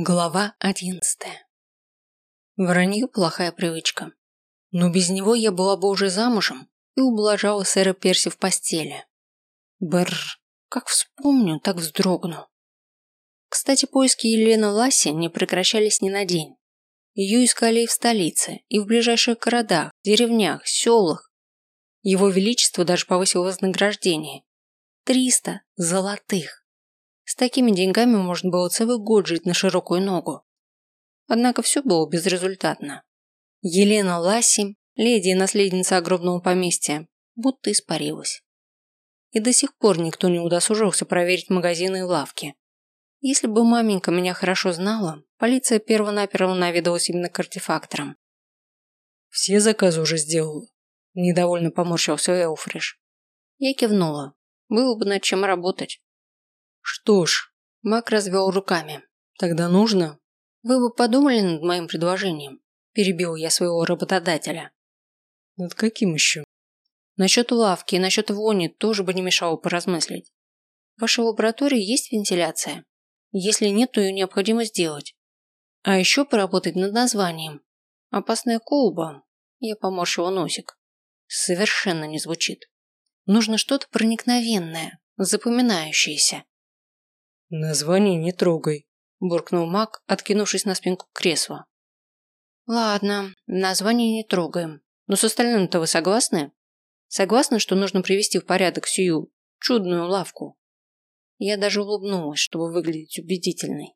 Глава одиннадцатая. Вранье – плохая привычка. Но без него я была бы уже замужем и ублажала сэра Перси в постели. Бррр, как вспомню, так вздрогну. Кстати, поиски Елены Ласси не прекращались ни на день. Ее искали и в столице, и в ближайших городах, деревнях, селах. Его Величество даже повысил вознаграждение. Триста золотых. С такими деньгами можно было целый год жить на широкую ногу. Однако все было безрезультатно. Елена Ласси, леди и наследница огромного поместья, будто испарилась. И до сих пор никто не удосужился проверить магазины и лавки. Если бы маменька меня хорошо знала, полиция перво-наперво наведалась именно к артефакторам. «Все заказы уже сделала», – недовольно поморщился Элфриш. Я кивнула. Было бы над чем работать. Что ж, Мак развел руками. Тогда нужно. Вы бы подумали над моим предложением. Перебил я своего работодателя. Над каким еще? Насчет лавки и насчет вони тоже бы не мешало поразмыслить. В вашей лаборатории есть вентиляция? Если нет, то ее необходимо сделать. А еще поработать над названием. Опасная колба. Я поморщила носик. Совершенно не звучит. Нужно что-то проникновенное, запоминающееся. «Название не трогай», – буркнул маг, откинувшись на спинку кресла. «Ладно, название не трогаем. Но с остальным-то вы согласны? Согласны, что нужно привести в порядок сию чудную лавку?» Я даже улыбнулась, чтобы выглядеть убедительной.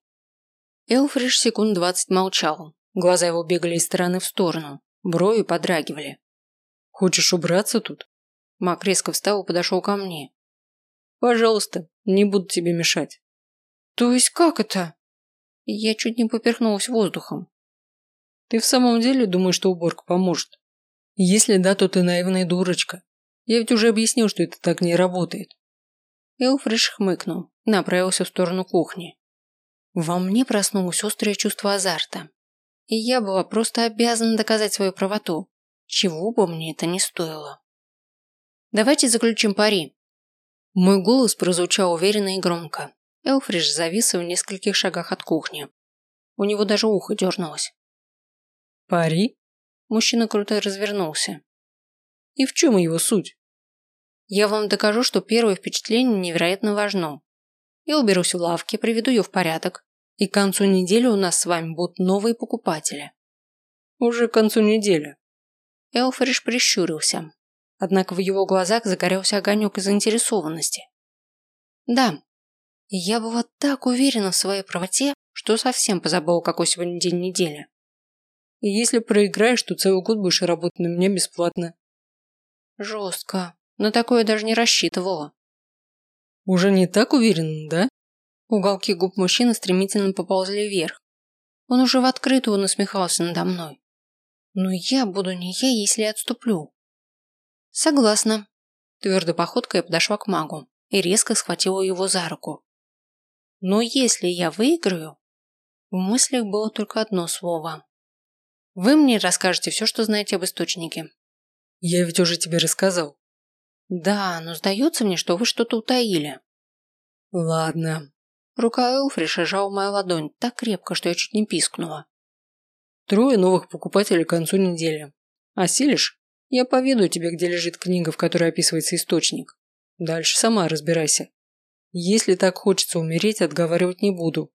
Элфриш секунд двадцать молчал. Глаза его бегали из стороны в сторону. Брови подрагивали. «Хочешь убраться тут?» Мак резко встал и подошел ко мне. «Пожалуйста, не буду тебе мешать». То есть как это? Я чуть не поперхнулась воздухом. Ты в самом деле думаешь, что уборка поможет? Если да, то ты наивная дурочка. Я ведь уже объяснил, что это так не работает. Элфриш хмыкнул и направился в сторону кухни. Во мне проснулось острое чувство азарта. И я была просто обязана доказать свою правоту, чего бы мне это ни стоило. Давайте заключим пари. Мой голос прозвучал уверенно и громко. Элфриш завис в нескольких шагах от кухни. У него даже ухо дернулось. «Пари?» Мужчина круто развернулся. «И в чем его суть?» «Я вам докажу, что первое впечатление невероятно важно. Я уберусь в лавке, приведу ее в порядок, и к концу недели у нас с вами будут новые покупатели». «Уже к концу недели». Элфриш прищурился, однако в его глазах загорелся огонек заинтересованности. «Да, я была так уверена в своей правоте, что совсем позабыла, какой сегодня день недели. И если проиграешь, то целый год будешь работать на меня бесплатно. Жестко. На такое даже не рассчитывала. Уже не так уверен, да? Уголки губ мужчины стремительно поползли вверх. Он уже в открытую насмехался надо мной. Но я буду не я, если отступлю. Согласна. Твердой походкой я подошла к магу и резко схватила его за руку. Но если я выиграю... В мыслях было только одно слово. Вы мне расскажете все, что знаете об источнике. Я ведь уже тебе рассказал. Да, но сдается мне, что вы что-то утаили. Ладно. Рука Элфриша сжала мою ладонь так крепко, что я чуть не пискнула. Трое новых покупателей к концу недели. Осилишь? Я поведу тебе, где лежит книга, в которой описывается источник. Дальше сама разбирайся. Если так хочется умереть, отговаривать не буду.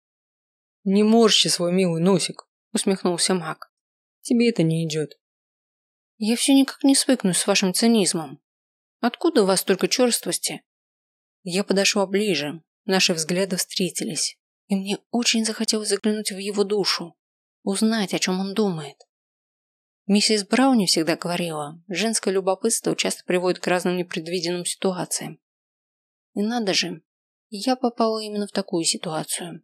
Не морщи свой милый носик, усмехнулся маг. Тебе это не идет. Я все никак не свыкнусь с вашим цинизмом. Откуда у вас столько черствости? Я подошла ближе, наши взгляды встретились, и мне очень захотелось заглянуть в его душу, узнать, о чем он думает. Миссис Брауни всегда говорила, женское любопытство часто приводит к разным непредвиденным ситуациям. И надо же, я попала именно в такую ситуацию.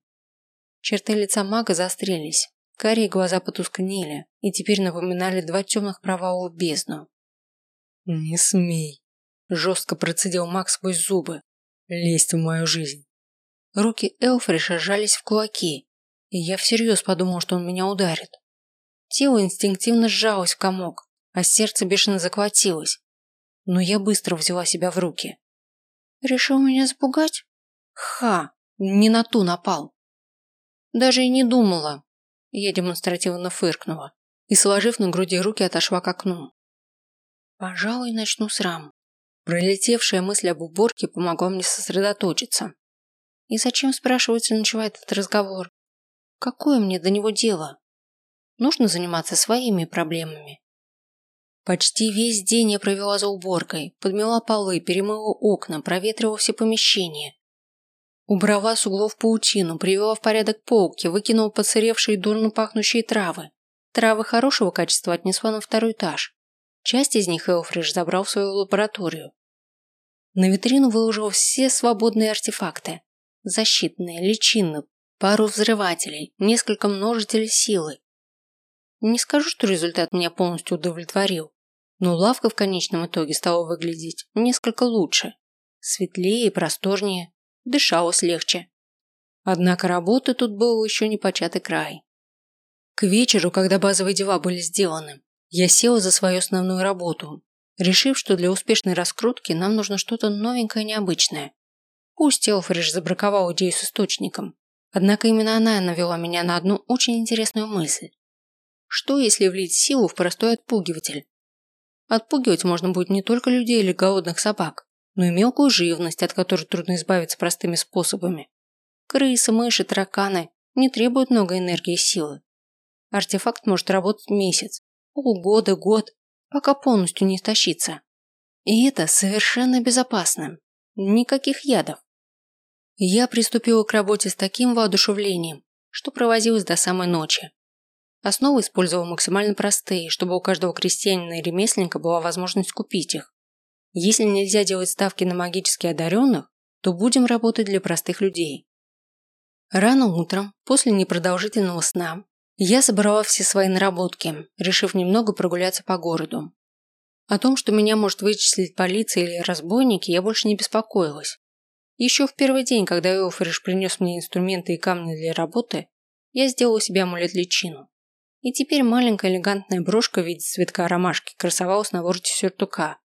Черты лица мага заострились, карие глаза потускнели и теперь напоминали два темных провала в бездну. «Не смей!» – жестко процедил маг сквозь зубы. «Лезть в мою жизнь!» Руки Элфриша сжались в кулаки, и я всерьез подумал, что он меня ударит. Тело инстинктивно сжалось в комок, а сердце бешено заколотилось. Но я быстро взяла себя в руки. «Решил меня запугать?» Ха, не на ту напал. Даже и не думала. Я демонстративно фыркнула и, сложив на груди руки, отошла к окну. Пожалуй, начну с рам. Пролетевшая мысль об уборке помогла мне сосредоточиться. И зачем, спрашивается, начинает этот разговор? Какое мне до него дело? Нужно заниматься своими проблемами. Почти весь день я провела за уборкой, подмела полы, перемыла окна, проветрила все помещения. Убрала с углов паутину, привела в порядок полки, выкинула подсыревшие дурно пахнущие травы. Травы хорошего качества отнесла на второй этаж. Часть из них Элфриш забрал в свою лабораторию. На витрину выложил все свободные артефакты. Защитные, личинные, пару взрывателей, несколько множителей силы. Не скажу, что результат меня полностью удовлетворил, но лавка в конечном итоге стала выглядеть несколько лучше. Светлее и просторнее, дышалось легче. Однако работы тут был еще не початый край. К вечеру, когда базовые дела были сделаны, я села за свою основную работу, решив, что для успешной раскрутки нам нужно что-то новенькое и необычное. Пусть Элфриш забраковал идею с источником, однако именно она навела меня на одну очень интересную мысль. Что, если влить силу в простой отпугиватель? Отпугивать можно будет не только людей или голодных собак, но и мелкую живность, от которой трудно избавиться простыми способами. Крысы, мыши, тараканы не требуют много энергии и силы. Артефакт может работать месяц, полгода, год, пока полностью не истощится. И это совершенно безопасно. Никаких ядов. Я приступила к работе с таким воодушевлением, что провозилась до самой ночи. Основы использовала максимально простые, чтобы у каждого крестьянина и ремесленника была возможность купить их. Если нельзя делать ставки на магически одаренных, то будем работать для простых людей. Рано утром, после непродолжительного сна, я собрала все свои наработки, решив немного прогуляться по городу. О том, что меня может вычислить полиция или разбойники, я больше не беспокоилась. Еще в первый день, когда Элфриш принес мне инструменты и камни для работы, я сделала себе амулет-личину. И теперь маленькая элегантная брошка в виде цветка ромашки красовалась на вороте сюртука.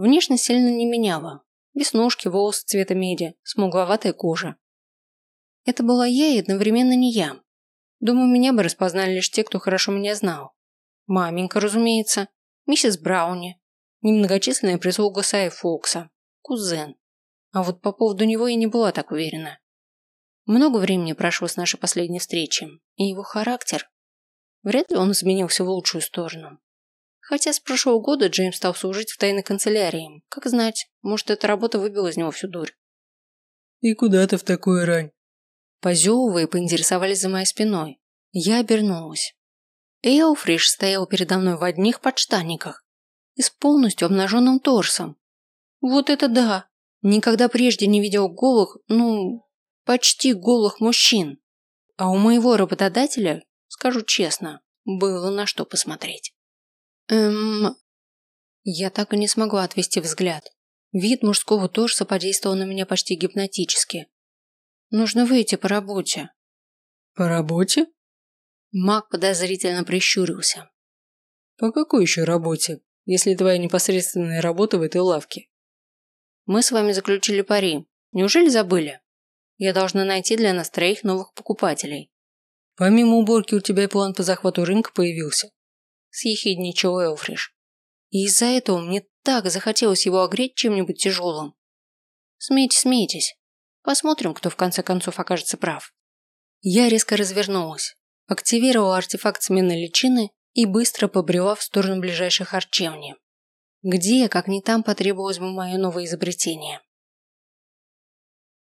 Внешность сильно не меняла. Веснушки, волосы цвета меди, смугловатая кожа. Это была я и одновременно не я. Думаю, меня бы распознали лишь те, кто хорошо меня знал. Маменька, разумеется, миссис Брауни, немногочисленная прислуга Саи Фокса, кузен. А вот по поводу него я не была так уверена. Много времени прошло с нашей последней встречи, и его характер... Вряд ли он изменился в лучшую сторону. Хотя с прошлого года Джеймс стал служить в тайной канцелярии. Как знать, может, эта работа выбила из него всю дурь. «И куда ты в такую рань?» Позевывая, поинтересовались за моей спиной. Я обернулась. Эйлфриш стоял передо мной в одних подштанниках и с полностью обнаженным торсом. Вот это да! Никогда прежде не видел голых, ну, почти голых мужчин. А у моего работодателя, скажу честно, было на что посмотреть. Эм... Я так и не смогла отвести взгляд. Вид мужского торса подействовал на меня почти гипнотически. Нужно выйти по работе. По работе? Маг подозрительно прищурился. По какой еще работе, если твоя непосредственная работа в этой лавке? Мы с вами заключили пари. Неужели забыли? Я должна найти для нас троих новых покупателей. Помимо уборки у тебя и план по захвату рынка появился. Съехидничал Элфриш. И из-за этого мне так захотелось его огреть чем-нибудь тяжелым. Смейтесь, смейтесь. Посмотрим, кто в конце концов окажется прав. Я резко развернулась, активировала артефакт смены личины и быстро побрела в сторону ближайшей харчевни. Где, как не там, потребовалось бы мое новое изобретение.